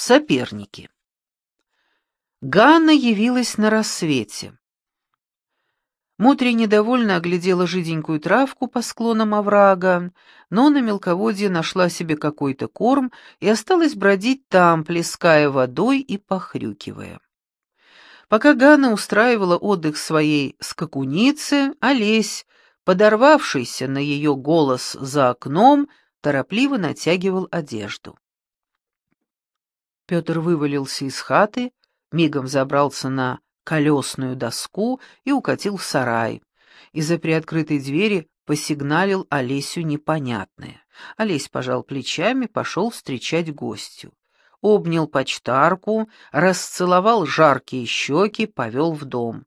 Соперники. Ганна явилась на рассвете. Мотри недовольно оглядела жиденькую травку по склонам оврага, но на мелководье нашла себе какой-то корм и осталась бродить там, плеская водой и похрюкивая. Пока Ганна устраивала отдых своей скакунице, Олесь, подорвавшийся на ее голос за окном, торопливо натягивал одежду. Петр вывалился из хаты, мигом забрался на колесную доску и укатил в сарай. Из-за приоткрытой двери посигналил Олесю непонятное. Олесь пожал плечами, пошел встречать гостю. Обнял почтарку, расцеловал жаркие щеки, повел в дом.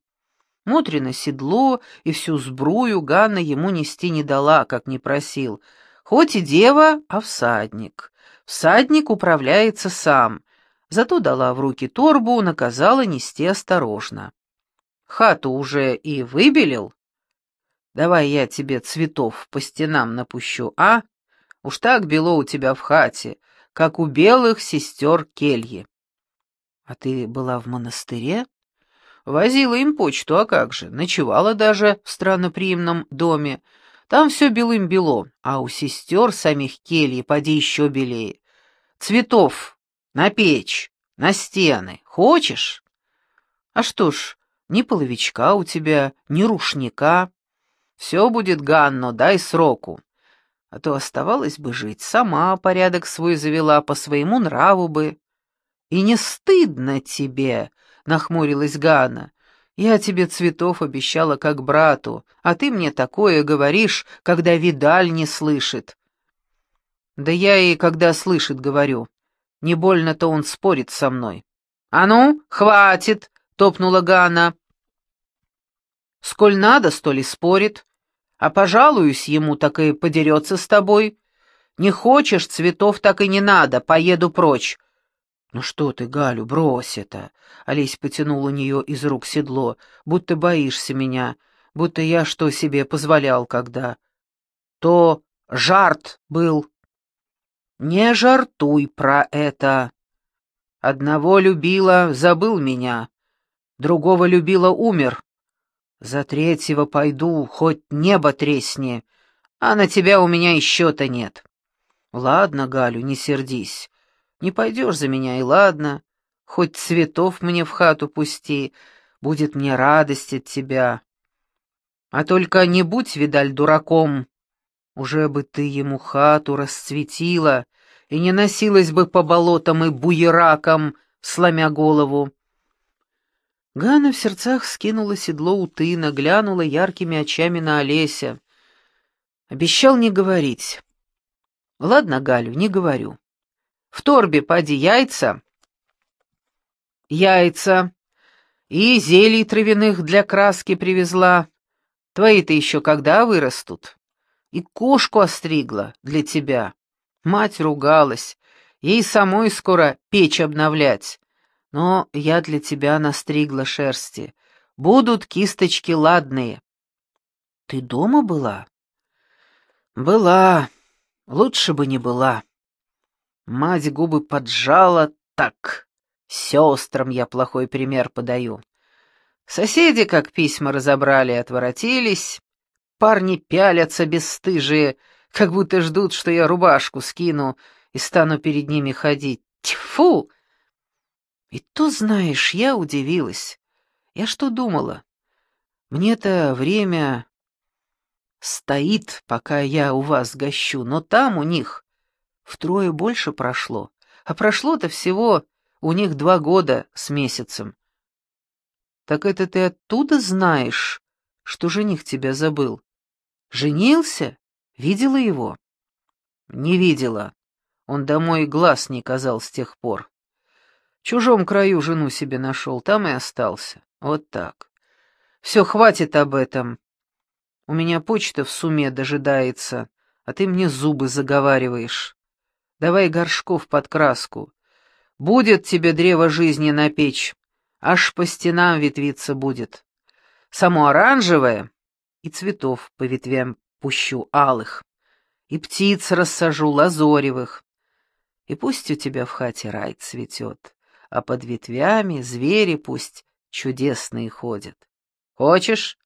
Мотрина седло и всю сбрую Ганна ему нести не дала, как не просил. Хоть и дева, а всадник. Всадник управляется сам, зато дала в руки торбу, наказала нести осторожно. Хату уже и выбелил? Давай я тебе цветов по стенам напущу, а? Уж так бело у тебя в хате, как у белых сестер кельи. А ты была в монастыре? Возила им почту, а как же, ночевала даже в странноприимном доме. Там все белым-бело, а у сестер самих кельи поди еще белее. Цветов на печь, на стены. Хочешь? А что ж, ни половичка у тебя, ни рушника. Все будет, Ганно, дай сроку. А то оставалось бы жить, сама порядок свой завела, по своему нраву бы. И не стыдно тебе, — нахмурилась Ганна. Я тебе цветов обещала как брату, а ты мне такое говоришь, когда Видаль не слышит. Да я и когда слышит, говорю. Не больно-то он спорит со мной. «А ну, хватит!» — топнула Ганна. «Сколь надо, столь и спорит. А пожалуюсь ему, так и подерется с тобой. Не хочешь цветов, так и не надо, поеду прочь». «Ну что ты, Галю, брось это!» Олесь потянул у нее из рук седло. «Будто боишься меня, будто я что себе позволял когда». «То жарт был». «Не жартуй про это. Одного любила, забыл меня, другого любила, умер. За третьего пойду, хоть небо тресни, а на тебя у меня счета нет. Ладно, Галю, не сердись, не пойдешь за меня, и ладно, хоть цветов мне в хату пусти, будет мне радость от тебя. А только не будь, видаль, дураком, уже бы ты ему хату расцветила и не носилась бы по болотам и буеракам, сломя голову. Ганна в сердцах скинула седло у тына, глянула яркими очами на Олеся. Обещал не говорить. Ладно, Галю, не говорю. В торбе поди яйца. Яйца. И зелий травяных для краски привезла. Твои-то еще когда вырастут? И кошку остригла для тебя. Мать ругалась, ей самой скоро печь обновлять. Но я для тебя настригла шерсти. Будут кисточки ладные. Ты дома была? Была. Лучше бы не была. Мать губы поджала так. Сестрам я плохой пример подаю. Соседи, как письма разобрали, отворотились. Парни пялятся бесстыжие, как будто ждут, что я рубашку скину и стану перед ними ходить. Тьфу! И то, знаешь, я удивилась. Я что думала? Мне-то время стоит, пока я у вас гощу, но там у них втрое больше прошло. А прошло-то всего у них два года с месяцем. Так это ты оттуда знаешь, что жених тебя забыл? Женился? Видела его? Не видела. Он домой глаз не казал с тех пор. В чужом краю жену себе нашел, там и остался. Вот так. Все, хватит об этом. У меня почта в суме дожидается, а ты мне зубы заговариваешь. Давай горшков под краску. Будет тебе древо жизни на печь, аж по стенам ветвиться будет. Само оранжевое и цветов по ветвям пущу алых, и птиц рассажу лазоревых, и пусть у тебя в хате рай цветет, а под ветвями звери пусть чудесные ходят. Хочешь?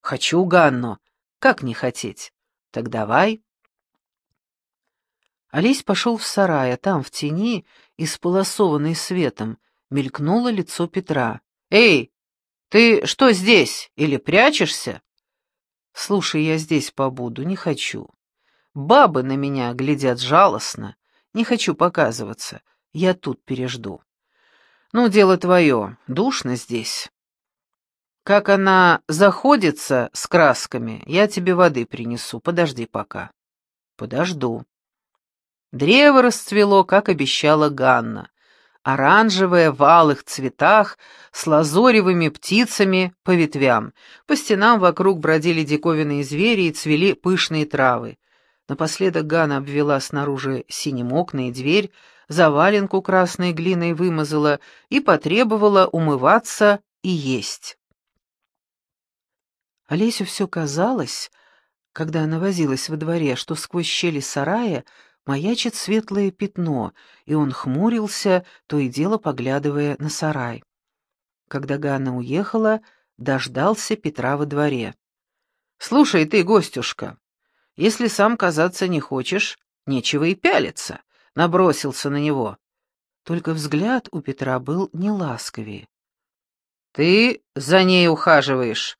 Хочу, Ганно. Как не хотеть? Так давай. Олесь пошел в сарай, а там, в тени, исполосованный светом, мелькнуло лицо Петра. «Эй, ты что здесь? Или прячешься?» «Слушай, я здесь побуду, не хочу. Бабы на меня глядят жалостно. Не хочу показываться. Я тут пережду. Ну, дело твое, душно здесь. Как она заходится с красками, я тебе воды принесу, подожди пока. Подожду. Древо расцвело, как обещала Ганна. Оранжевое в алых цветах, с лазоревыми птицами по ветвям. По стенам вокруг бродили диковинные звери и цвели пышные травы. Напоследок Ганна обвела снаружи синим окна и дверь, заваленку красной глиной вымазала и потребовала умываться и есть. Олесю все казалось, когда она возилась во дворе, что сквозь щели сарая маячит светлое пятно, и он хмурился, то и дело поглядывая на сарай. Когда Ганна уехала, дождался Петра во дворе. «Слушай ты, гостюшка, если сам казаться не хочешь, нечего и пялиться», — набросился на него. Только взгляд у Петра был не ласковее. «Ты за ней ухаживаешь.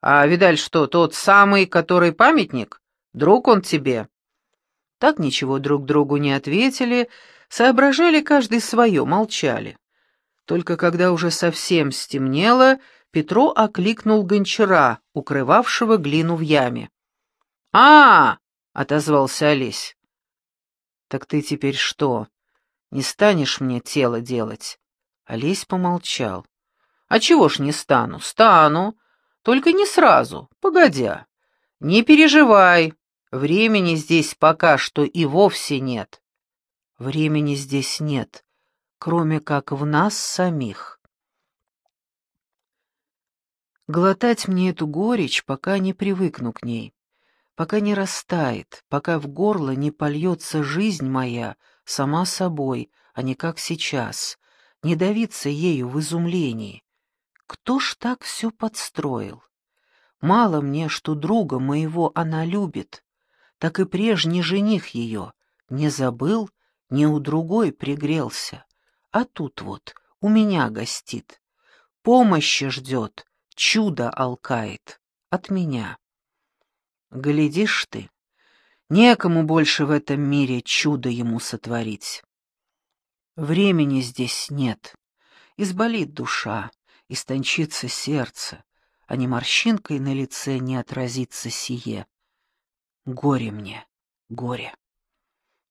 А, видаль, что, тот самый, который памятник? Друг он тебе?» Так ничего друг другу не ответили, соображали каждый свое, молчали. Только когда уже совсем стемнело, Петро окликнул гончара, укрывавшего глину в яме. а, -а, отозвался Олесь. «Так ты теперь что, не станешь мне тело делать?» Олесь помолчал. «А чего ж не стану? Стану. Только не сразу, погодя. Не переживай, времени здесь пока что и вовсе нет». «Времени здесь нет, кроме как в нас самих». Глотать мне эту горечь, пока не привыкну к ней пока не растает, пока в горло не польется жизнь моя сама собой, а не как сейчас, не давиться ею в изумлении. Кто ж так все подстроил? Мало мне, что друга моего она любит, так и прежний жених ее не забыл, не у другой пригрелся, а тут вот у меня гостит, помощи ждет, чудо алкает от меня. Глядишь ты, некому больше в этом мире чудо ему сотворить. Времени здесь нет. Изболит душа, истончится сердце, а не морщинкой на лице не отразится сие. Горе мне, горе.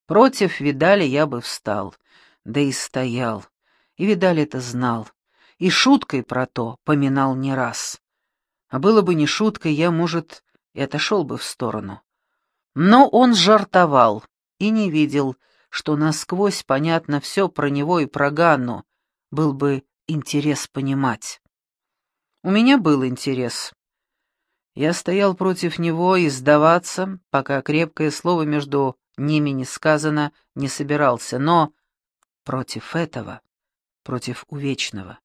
Против Видали я бы встал, да и стоял, и Видаль это знал, и шуткой про то поминал не раз. А было бы не шуткой, я, может, и отошел бы в сторону. Но он жартовал и не видел, что насквозь понятно все про него и про Ганну, был бы интерес понимать. У меня был интерес. Я стоял против него и сдаваться, пока крепкое слово между ними не сказано, не собирался, но против этого, против увечного,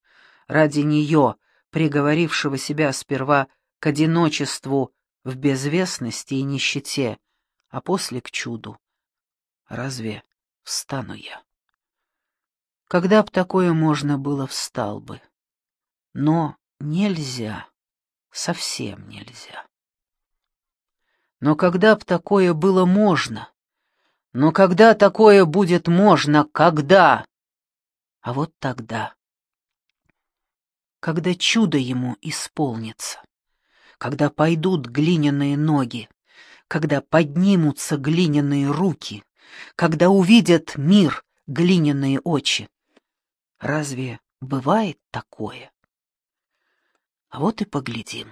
ради нее, приговорившего себя сперва к одиночеству в безвестности и нищете, а после к чуду. Разве встану я? Когда б такое можно было, встал бы. Но нельзя, совсем нельзя. Но когда б такое было можно? Но когда такое будет можно, когда? А вот тогда. Когда чудо ему исполнится когда пойдут глиняные ноги, когда поднимутся глиняные руки, когда увидят мир глиняные очи. Разве бывает такое? А вот и поглядим.